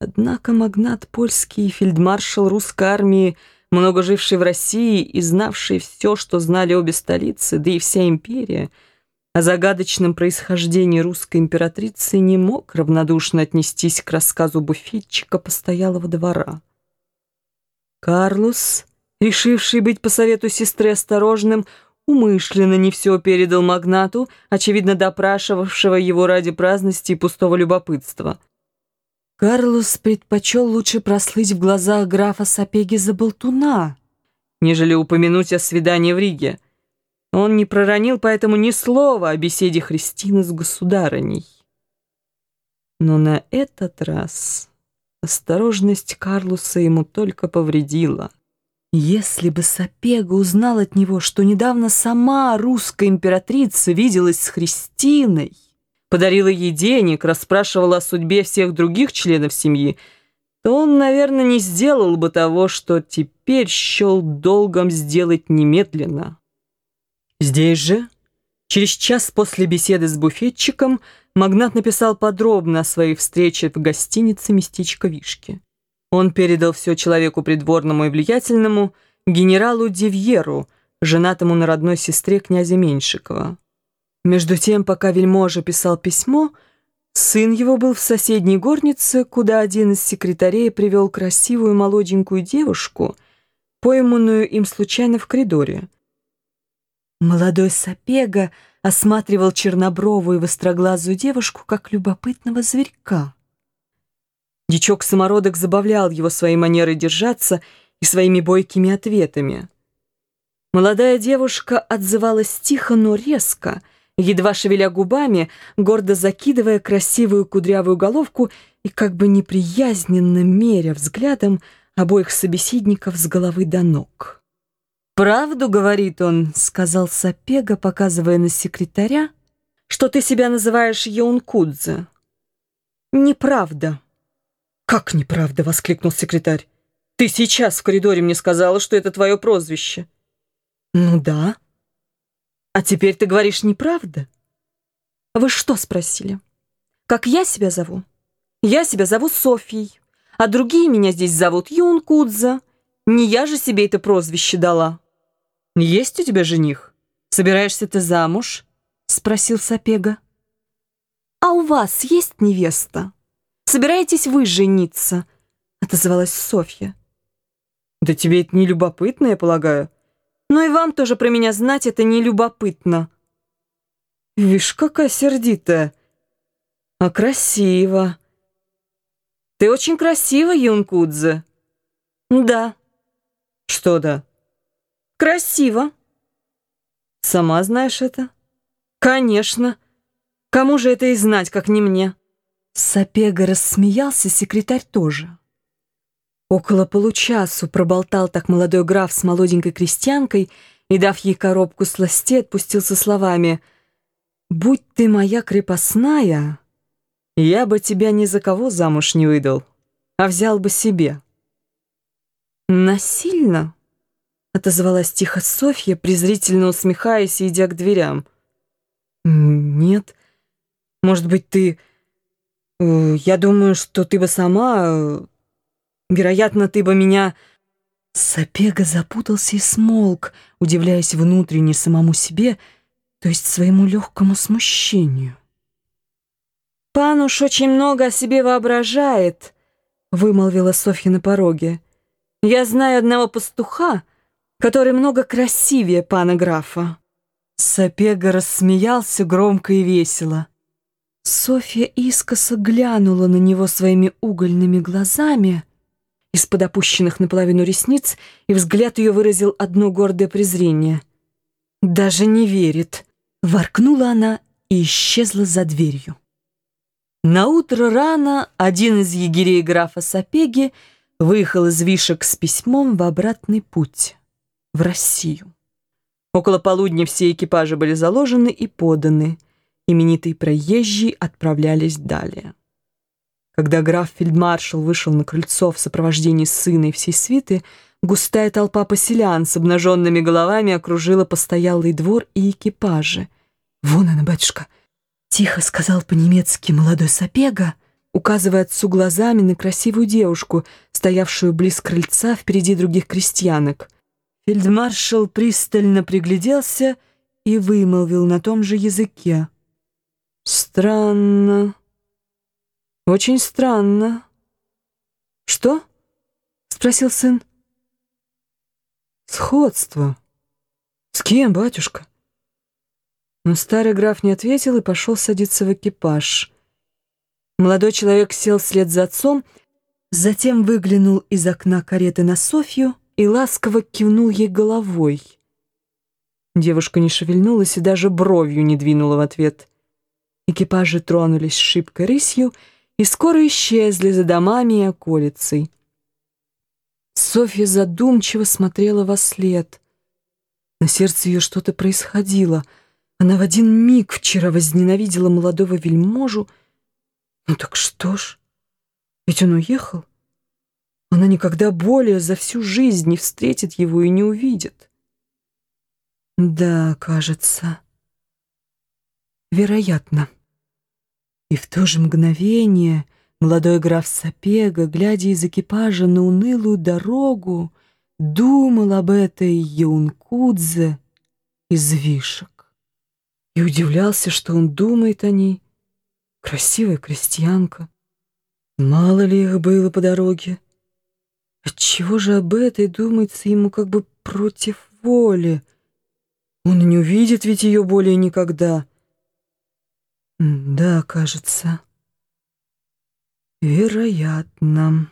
Однако магнат польский фельдмаршал русской армии, много живший в России и знавший все, что знали обе столицы, да и вся империя, о загадочном происхождении русской императрицы не мог равнодушно отнестись к рассказу буфетчика постоялого двора. Карлос, решивший быть по совету сестры осторожным, умышленно не все передал магнату, очевидно допрашивавшего его ради праздности и пустого любопытства. Карлос предпочел лучше прослыть в глазах графа Сапеги за болтуна, нежели упомянуть о свидании в Риге. Он не проронил поэтому ни слова о беседе Христины с государыней. Но на этот раз осторожность Карлуса ему только повредила. Если бы Сапега узнал от него, что недавно сама русская императрица виделась с Христиной, подарила ей денег, расспрашивала о судьбе всех других членов семьи, то он, наверное, не сделал бы того, что теперь счел долгом сделать немедленно. Здесь же, через час после беседы с буфетчиком, магнат написал подробно о своей встрече в гостинице «Местечко Вишки». Он передал все человеку придворному и влиятельному, генералу Дивьеру, женатому на родной сестре князя Меньшикова. Между тем, пока вельможа писал письмо, сын его был в соседней горнице, куда один из секретарей привел красивую молоденькую девушку, пойманную им случайно в коридоре. Молодой Сапега осматривал чернобровую и востроглазую девушку, как любопытного зверька. Дичок-самородок забавлял его своей манерой держаться и своими бойкими ответами. Молодая девушка отзывалась тихо, но резко, едва шевеля губами, гордо закидывая красивую кудрявую головку и как бы неприязненно меря взглядом обоих собеседников с головы до ног. «Правду, — говорит он, — сказал Сапега, показывая на секретаря, — что ты себя называешь Йонкудзе. Неправда». «Как неправда?» — воскликнул секретарь. «Ты сейчас в коридоре мне сказала, что это твое прозвище». «Ну да. А теперь ты говоришь неправда?» «Вы что спросили? Как я себя зову? Я себя зову Софией, а другие меня здесь зовут Юн Кудза. Не я же себе это прозвище дала». «Есть у тебя жених? Собираешься ты замуж?» — спросил Сапега. «А у вас есть невеста?» Собираетесь вы жениться?» — отозвалась Софья. «Да тебе это не любопытно, я полагаю?» «Ну и вам тоже про меня знать это не любопытно». «Вишь, какая сердитая!» «А красиво!» «Ты очень красива, Юнкудзе!» «Да». «Что да?» «Красиво». «Сама знаешь это?» «Конечно. Кому же это и знать, как не мне?» Сапега рассмеялся, секретарь тоже. Около получасу проболтал так молодой граф с молоденькой крестьянкой и, дав ей коробку сластей, отпустился словами «Будь ты моя крепостная, я бы тебя ни за кого замуж не выдал, а взял бы себе». «Насильно?» — отозвалась тихо Софья, презрительно усмехаясь и идя к дверям. «Нет. Может быть, ты Э, я думаю, что ты бы сама... Вероятно, ты бы меня...» Сапега запутался и смолк, удивляясь внутренне самому себе, то есть своему легкому смущению. «Пан уж очень много о себе воображает», — вымолвила Софья на пороге. «Я знаю одного пастуха, который много красивее пана графа». Сапега рассмеялся громко и весело. Софья искоса глянула на него своими угольными глазами из-под опущенных наполовину ресниц, и взгляд ее выразил одно гордое презрение. «Даже не верит!» — воркнула она и исчезла за дверью. Наутро рано один из егерей графа Сапеги выехал из Вишек с письмом в обратный путь, в Россию. Около полудня все экипажи были заложены и поданы — именитые проезжие отправлялись далее. Когда граф-фельдмаршал вышел на крыльцо в сопровождении сына и всей свиты, густая толпа поселян с обнаженными головами окружила постоялый двор и экипажи. «Вон она, батюшка!» — тихо сказал по-немецки молодой сапега, указывая отцу глазами на красивую девушку, стоявшую близ крыльца впереди других крестьянок. Фельдмаршал пристально пригляделся и вымолвил на том же языке. «Странно. Очень странно». «Что?» — спросил сын. «Сходство. С кем, батюшка?» Но старый граф не ответил и пошел садиться в экипаж. Молодой человек сел вслед за отцом, затем выглянул из окна кареты на Софью и ласково кивнул ей головой. Девушка не шевельнулась и даже бровью не двинула в ответ. Экипажи тронулись шибко рысью и скоро исчезли за домами и околицей. Софья задумчиво смотрела во след. На сердце ее что-то происходило. Она в один миг вчера возненавидела молодого вельможу. Ну так что ж, ведь он уехал. Она никогда более за всю жизнь не встретит его и не увидит. Да, кажется, вероятно. И в то же мгновение молодой граф Сапега, глядя из экипажа на унылую дорогу, думал об этой Юнкудзе из вишек и удивлялся, что он думает о ней. Красивая крестьянка. Мало ли их было по дороге. Отчего же об этой думается ему как бы против воли? Он не увидит ведь ее более никогда. Да, кажется. Вероятно.